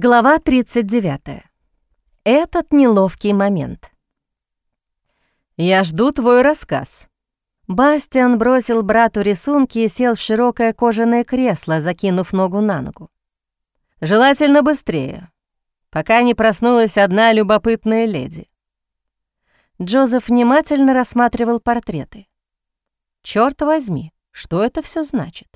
Глава 39. Этот неловкий момент. «Я жду твой рассказ». Бастиан бросил брату рисунки и сел в широкое кожаное кресло, закинув ногу на ногу. «Желательно быстрее, пока не проснулась одна любопытная леди». Джозеф внимательно рассматривал портреты. Черт возьми, что это все значит?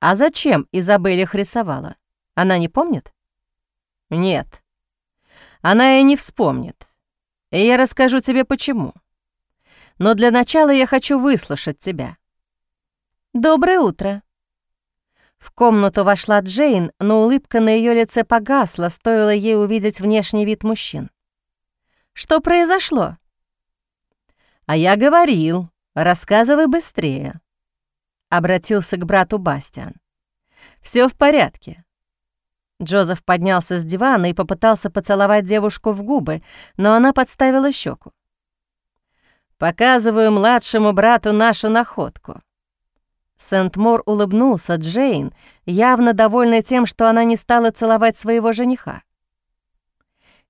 А зачем Изабель их рисовала? Она не помнит? Нет. Она и не вспомнит. И я расскажу тебе почему. Но для начала я хочу выслушать тебя. Доброе утро. В комнату вошла Джейн, но улыбка на ее лице погасла, стоило ей увидеть внешний вид мужчин. Что произошло? А я говорил, рассказывай быстрее. Обратился к брату Бастиан. Все в порядке. Джозеф поднялся с дивана и попытался поцеловать девушку в губы, но она подставила щеку. «Показываю младшему брату нашу находку». Сент-Мор улыбнулся Джейн, явно довольный тем, что она не стала целовать своего жениха.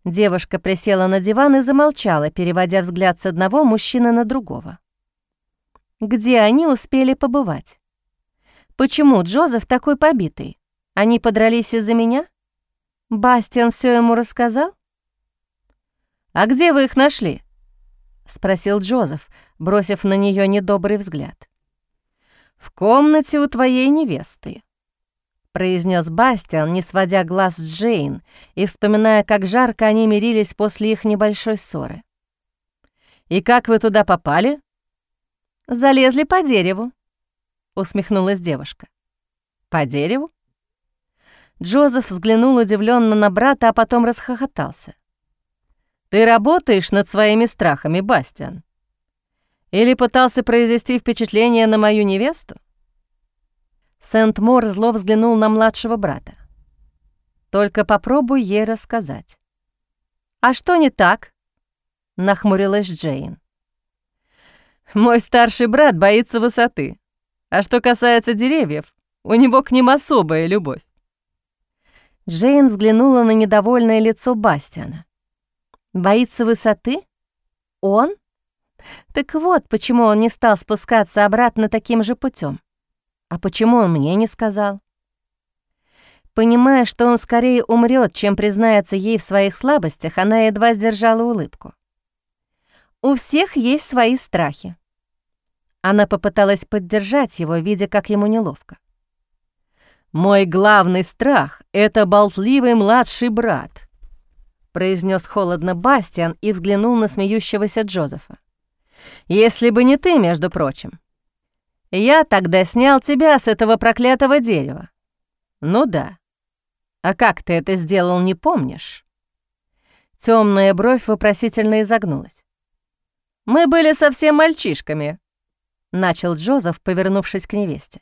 Девушка присела на диван и замолчала, переводя взгляд с одного мужчины на другого. Где они успели побывать? Почему Джозеф такой побитый? Они подрались из-за меня? Бастиан все ему рассказал? «А где вы их нашли?» — спросил Джозеф, бросив на нее недобрый взгляд. «В комнате у твоей невесты», — произнес Бастиан, не сводя глаз с Джейн и вспоминая, как жарко они мирились после их небольшой ссоры. «И как вы туда попали?» «Залезли по дереву», — усмехнулась девушка. «По дереву?» Джозеф взглянул удивленно на брата, а потом расхохотался. «Ты работаешь над своими страхами, Бастиан? Или пытался произвести впечатление на мою невесту?» Сент-Мор зло взглянул на младшего брата. «Только попробуй ей рассказать». «А что не так?» — нахмурилась Джейн. «Мой старший брат боится высоты. А что касается деревьев, у него к ним особая любовь. Джейн взглянула на недовольное лицо Бастиана. «Боится высоты? Он? Так вот, почему он не стал спускаться обратно таким же путем. А почему он мне не сказал?» Понимая, что он скорее умрет, чем признается ей в своих слабостях, она едва сдержала улыбку. «У всех есть свои страхи». Она попыталась поддержать его, видя, как ему неловко. «Мой главный страх — это болтливый младший брат», — произнес холодно Бастиан и взглянул на смеющегося Джозефа. «Если бы не ты, между прочим. Я тогда снял тебя с этого проклятого дерева. Ну да. А как ты это сделал, не помнишь?» Темная бровь вопросительно изогнулась. «Мы были совсем мальчишками», — начал Джозеф, повернувшись к невесте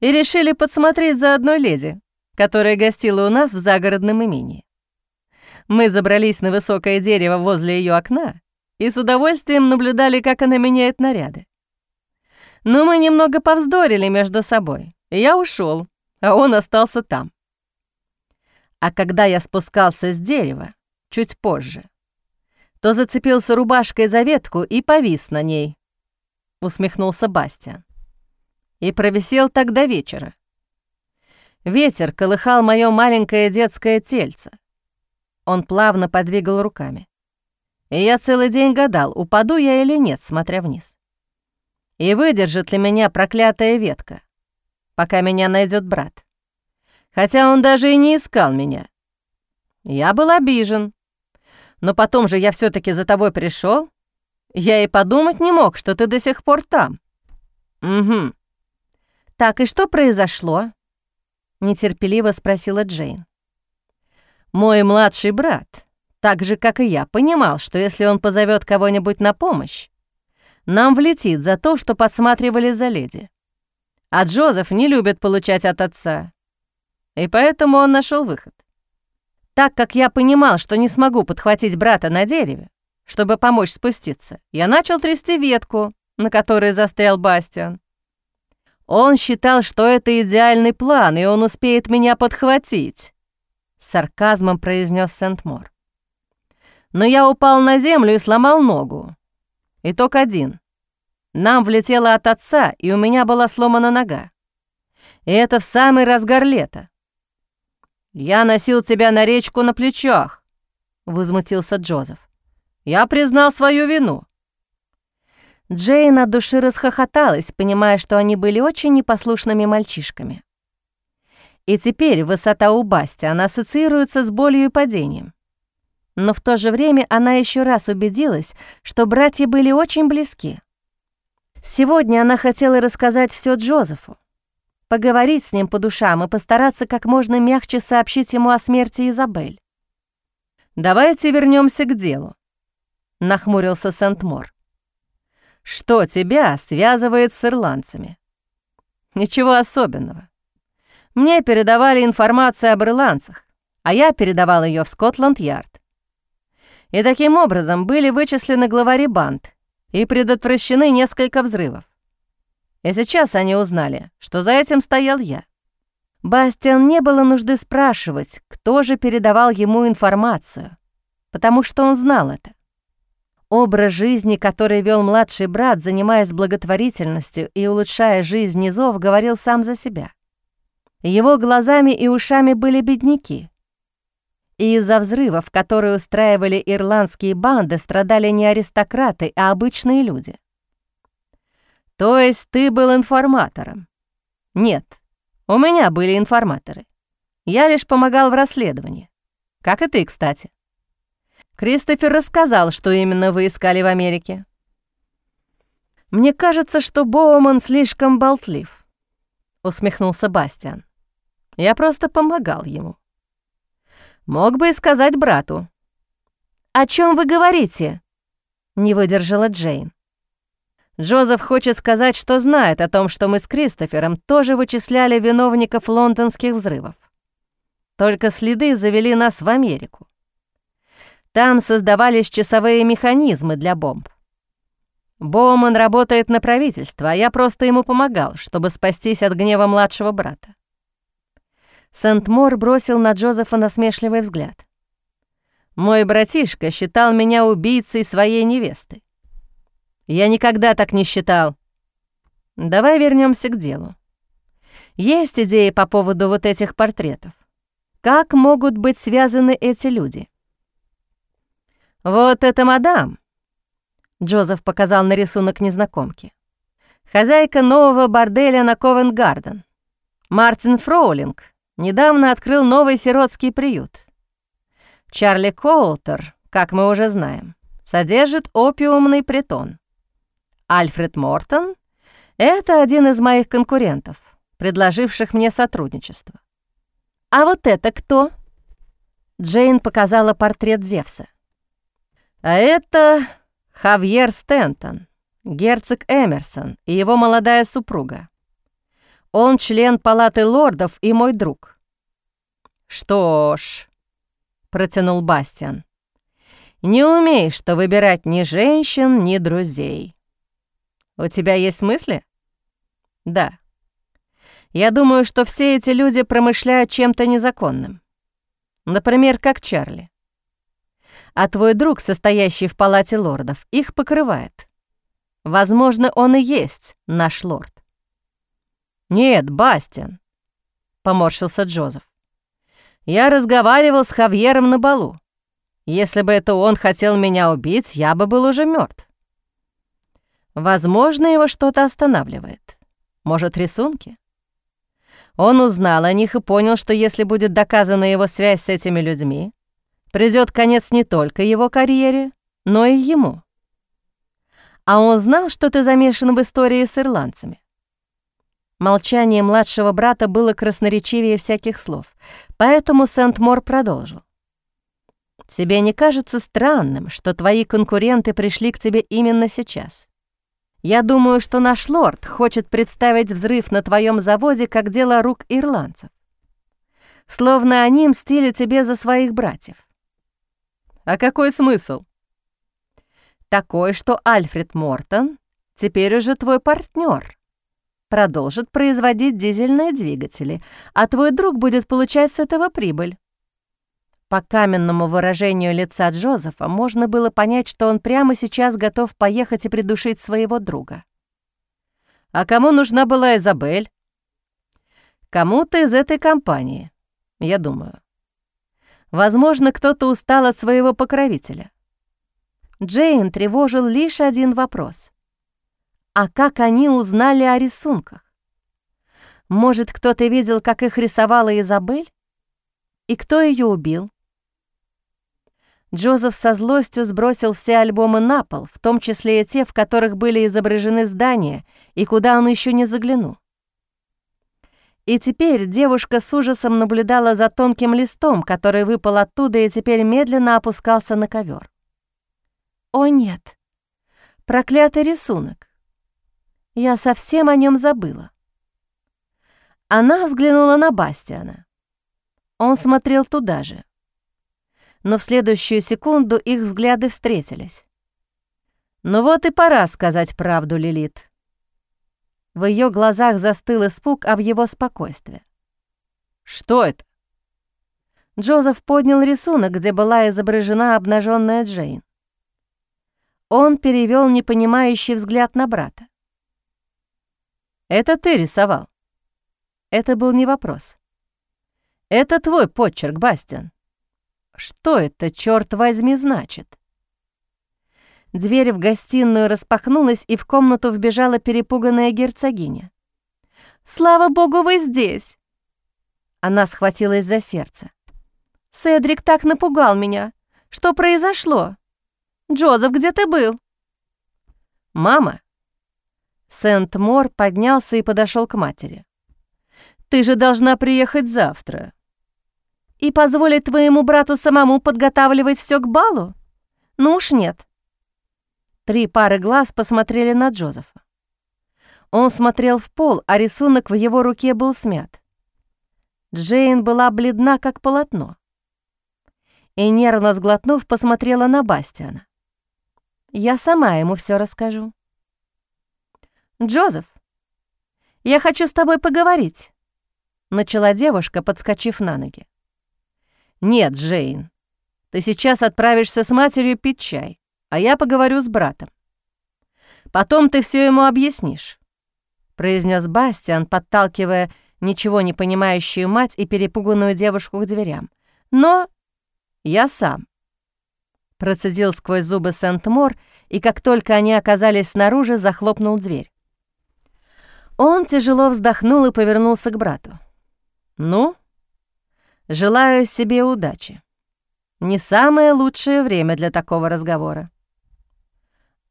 и решили подсмотреть за одной леди, которая гостила у нас в загородном имении. Мы забрались на высокое дерево возле ее окна и с удовольствием наблюдали, как она меняет наряды. Но мы немного повздорили между собой, я ушел, а он остался там. А когда я спускался с дерева, чуть позже, то зацепился рубашкой за ветку и повис на ней, — усмехнулся Бастиан и провисел так до вечера. Ветер колыхал моё маленькое детское тельце. Он плавно подвигал руками. И я целый день гадал, упаду я или нет, смотря вниз. И выдержит ли меня проклятая ветка, пока меня найдет брат. Хотя он даже и не искал меня. Я был обижен. Но потом же я все таки за тобой пришел. Я и подумать не мог, что ты до сих пор там. Угу. «Так, и что произошло?» — нетерпеливо спросила Джейн. «Мой младший брат, так же, как и я, понимал, что если он позовет кого-нибудь на помощь, нам влетит за то, что подсматривали за леди. А Джозеф не любит получать от отца, и поэтому он нашел выход. Так как я понимал, что не смогу подхватить брата на дереве, чтобы помочь спуститься, я начал трясти ветку, на которой застрял Бастиан. Он считал, что это идеальный план, и он успеет меня подхватить. сарказмом произнес Сент-Мор. «Но я упал на землю и сломал ногу. Итог один. Нам влетело от отца, и у меня была сломана нога. И это в самый разгар лета. Я носил тебя на речку на плечах», — возмутился Джозеф. «Я признал свою вину». Джейн от души расхохоталась, понимая, что они были очень непослушными мальчишками. И теперь высота у Басти, она ассоциируется с болью и падением. Но в то же время она еще раз убедилась, что братья были очень близки. Сегодня она хотела рассказать все Джозефу, поговорить с ним по душам и постараться как можно мягче сообщить ему о смерти Изабель. «Давайте вернемся к делу», — нахмурился Сент-Мор. «Что тебя связывает с ирландцами?» «Ничего особенного. Мне передавали информацию об ирландцах, а я передавал ее в Скотланд-Ярд. И таким образом были вычислены главари банд и предотвращены несколько взрывов. И сейчас они узнали, что за этим стоял я. Бастиан не было нужды спрашивать, кто же передавал ему информацию, потому что он знал это. Образ жизни, который вел младший брат, занимаясь благотворительностью и улучшая жизнь низов, говорил сам за себя. Его глазами и ушами были бедняки. И из-за взрывов, которые устраивали ирландские банды, страдали не аристократы, а обычные люди. То есть ты был информатором? Нет, у меня были информаторы. Я лишь помогал в расследовании. Как и ты, кстати. Кристофер рассказал, что именно вы искали в Америке. Мне кажется, что Боуман слишком болтлив, усмехнулся Бастиан. Я просто помогал ему. Мог бы и сказать брату. «О чем вы говорите?» — не выдержала Джейн. Джозеф хочет сказать, что знает о том, что мы с Кристофером тоже вычисляли виновников лондонских взрывов. Только следы завели нас в Америку. Там создавались часовые механизмы для бомб. Боуман работает на правительство, а я просто ему помогал, чтобы спастись от гнева младшего брата. Сент-Мор бросил на Джозефа насмешливый взгляд. «Мой братишка считал меня убийцей своей невесты. Я никогда так не считал. Давай вернемся к делу. Есть идеи по поводу вот этих портретов? Как могут быть связаны эти люди?» «Вот это мадам!» Джозеф показал на рисунок незнакомки. «Хозяйка нового борделя на Ковент-Гарден. Мартин Фроулинг, недавно открыл новый сиротский приют. Чарли Коултер, как мы уже знаем, содержит опиумный притон. Альфред Мортон — это один из моих конкурентов, предложивших мне сотрудничество. «А вот это кто?» Джейн показала портрет Зевса. «А это Хавьер Стентон, герцог Эмерсон и его молодая супруга. Он член палаты лордов и мой друг». «Что ж», — протянул Бастиан, «не умеешь ты выбирать ни женщин, ни друзей. У тебя есть мысли?» «Да. Я думаю, что все эти люди промышляют чем-то незаконным. Например, как Чарли. А твой друг, состоящий в палате лордов, их покрывает. Возможно, он и есть наш лорд. «Нет, Бастиан», — поморщился Джозеф. «Я разговаривал с Хавьером на балу. Если бы это он хотел меня убить, я бы был уже мертв. Возможно, его что-то останавливает. Может, рисунки? Он узнал о них и понял, что если будет доказана его связь с этими людьми, придет конец не только его карьере, но и ему. А он знал, что ты замешан в истории с ирландцами. Молчание младшего брата было красноречивее всяких слов, поэтому Сент-Мор продолжил. «Тебе не кажется странным, что твои конкуренты пришли к тебе именно сейчас? Я думаю, что наш лорд хочет представить взрыв на твоем заводе как дело рук ирландцев. Словно они мстили тебе за своих братьев. А какой смысл? Такой, что Альфред Мортон теперь уже твой партнер продолжит производить дизельные двигатели, а твой друг будет получать с этого прибыль. По каменному выражению лица Джозефа можно было понять, что он прямо сейчас готов поехать и придушить своего друга. «А кому нужна была Изабель?» «Кому-то из этой компании, я думаю. Возможно, кто-то устал от своего покровителя. Джейн тревожил лишь один вопрос. А как они узнали о рисунках? Может, кто-то видел, как их рисовала Изабель? И кто ее убил? Джозеф со злостью сбросил все альбомы на пол, в том числе и те, в которых были изображены здания, и куда он еще не заглянул. И теперь девушка с ужасом наблюдала за тонким листом, который выпал оттуда и теперь медленно опускался на ковер. О нет, проклятый рисунок. Я совсем о нем забыла. Она взглянула на Бастиана. Он смотрел туда же. Но в следующую секунду их взгляды встретились. «Ну вот и пора сказать правду, Лилит». В ее глазах застыл испуг, а в его спокойствие. «Что это?» Джозеф поднял рисунок, где была изображена обнаженная Джейн. Он перевел непонимающий взгляд на брата. «Это ты рисовал?» Это был не вопрос. «Это твой почерк, Бастиан. Что это, черт возьми, значит?» Дверь в гостиную распахнулась, и в комнату вбежала перепуганная герцогиня. «Слава богу, вы здесь!» Она схватилась за сердце. «Седрик так напугал меня. Что произошло?» Джозеф, где ты был?» «Мама!» Сент-Мор поднялся и подошел к матери. «Ты же должна приехать завтра». «И позволить твоему брату самому подготавливать все к балу? Ну уж нет». Три пары глаз посмотрели на Джозефа. Он смотрел в пол, а рисунок в его руке был смят. Джейн была бледна, как полотно. И, нервно сглотнув, посмотрела на Бастиана. Я сама ему все расскажу. «Джозеф, я хочу с тобой поговорить», — начала девушка, подскочив на ноги. «Нет, Джейн, ты сейчас отправишься с матерью пить чай, а я поговорю с братом. Потом ты все ему объяснишь», — произнес Бастиан, подталкивая ничего не понимающую мать и перепуганную девушку к дверям. «Но я сам». Процедил сквозь зубы Сент-Мор, и как только они оказались снаружи, захлопнул дверь. Он тяжело вздохнул и повернулся к брату. «Ну, желаю себе удачи. Не самое лучшее время для такого разговора.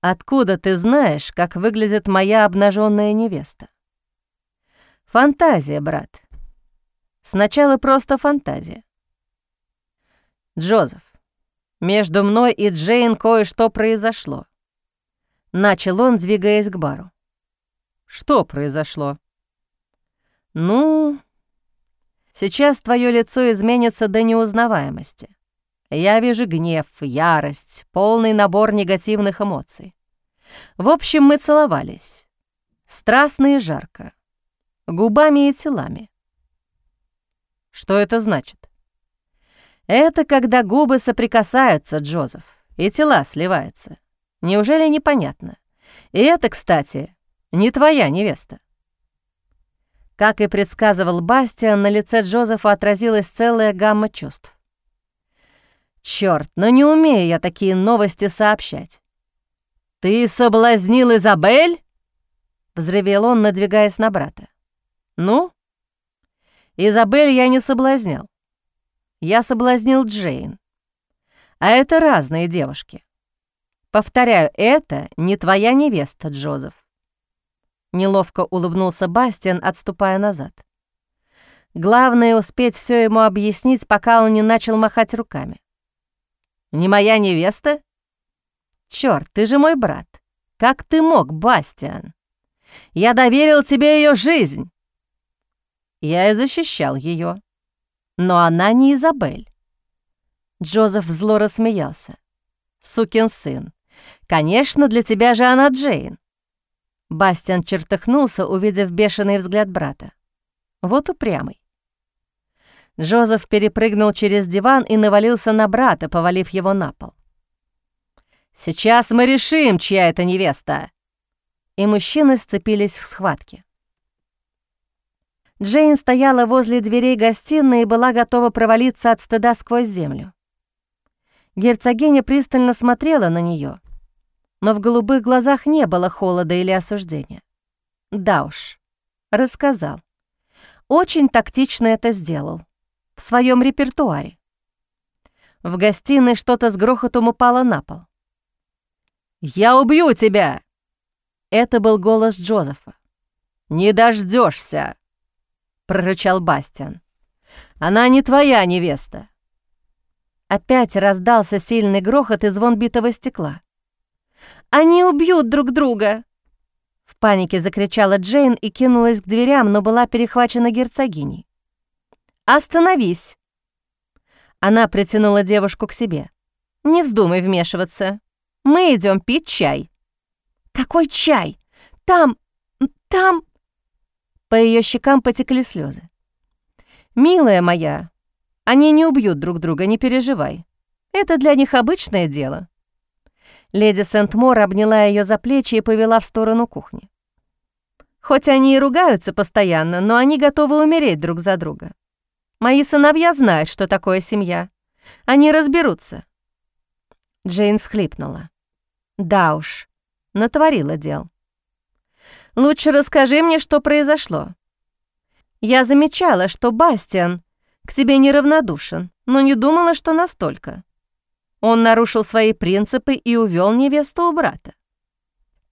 Откуда ты знаешь, как выглядит моя обнаженная невеста? Фантазия, брат. Сначала просто фантазия. Джозеф, между мной и Джейн кое-что произошло. Начал он, двигаясь к бару. Что произошло? Ну, сейчас твое лицо изменится до неузнаваемости. Я вижу гнев, ярость, полный набор негативных эмоций. В общем, мы целовались. Страстно и жарко. Губами и телами. Что это значит? Это когда губы соприкасаются, Джозеф, и тела сливаются. Неужели непонятно? И это, кстати, не твоя невеста. Как и предсказывал Бастиан, на лице Джозефа отразилась целая гамма чувств. Чёрт, но не умею я такие новости сообщать. «Ты соблазнил Изабель?» — взревел он, надвигаясь на брата. «Ну?» «Изабель я не соблазнял я соблазнил Джейн. А это разные девушки. Повторяю, это не твоя невеста, Джозеф. Неловко улыбнулся Бастиан, отступая назад. Главное — успеть все ему объяснить, пока он не начал махать руками. «Не моя невеста?» «Чёрт, ты же мой брат. Как ты мог, Бастиан? Я доверил тебе ее жизнь!» Я и защищал ее. Но она не Изабель. Джозеф зло рассмеялся. «Сукин сын. Конечно, для тебя же она Джейн». Бастиан чертыхнулся, увидев бешеный взгляд брата. Вот упрямый. Джозеф перепрыгнул через диван и навалился на брата, повалив его на пол. «Сейчас мы решим, чья это невеста!» И мужчины сцепились в схватке. Джейн стояла возле дверей гостиной и была готова провалиться от стыда сквозь землю. Герцогиня пристально смотрела на нее, но в голубых глазах не было холода или осуждения. Да уж, рассказал. Очень тактично это сделал в своем репертуаре. В гостиной что-то с грохотом упало на пол. «Я убью тебя!» Это был голос Джозефа. «Не дождешься, прорычал Бастиан. «Она не твоя невеста!» Опять раздался сильный грохот и звон битого стекла. «Они убьют друг друга!» В панике закричала Джейн и кинулась к дверям, но была перехвачена герцогиней. «Остановись!» Она притянула девушку к себе. «Не вздумай вмешиваться. Мы идем пить чай». «Какой чай? Там... там...» По ее щекам потекли слезы. «Милая моя, они не убьют друг друга, не переживай. Это для них обычное дело». Леди Сент-Мор обняла ее за плечи и повела в сторону кухни. Хоть они и ругаются постоянно, но они готовы умереть друг за друга. Мои сыновья знают, что такое семья. Они разберутся». Джейн схлипнула. «Да уж, натворила дел. Лучше расскажи мне, что произошло. Я замечала, что Бастиан к тебе неравнодушен, но не думала, что настолько. Он нарушил свои принципы и увел невесту у брата.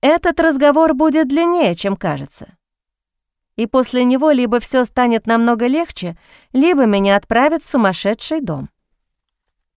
Этот разговор будет длиннее, чем кажется и после него либо все станет намного легче, либо меня отправят в сумасшедший дом.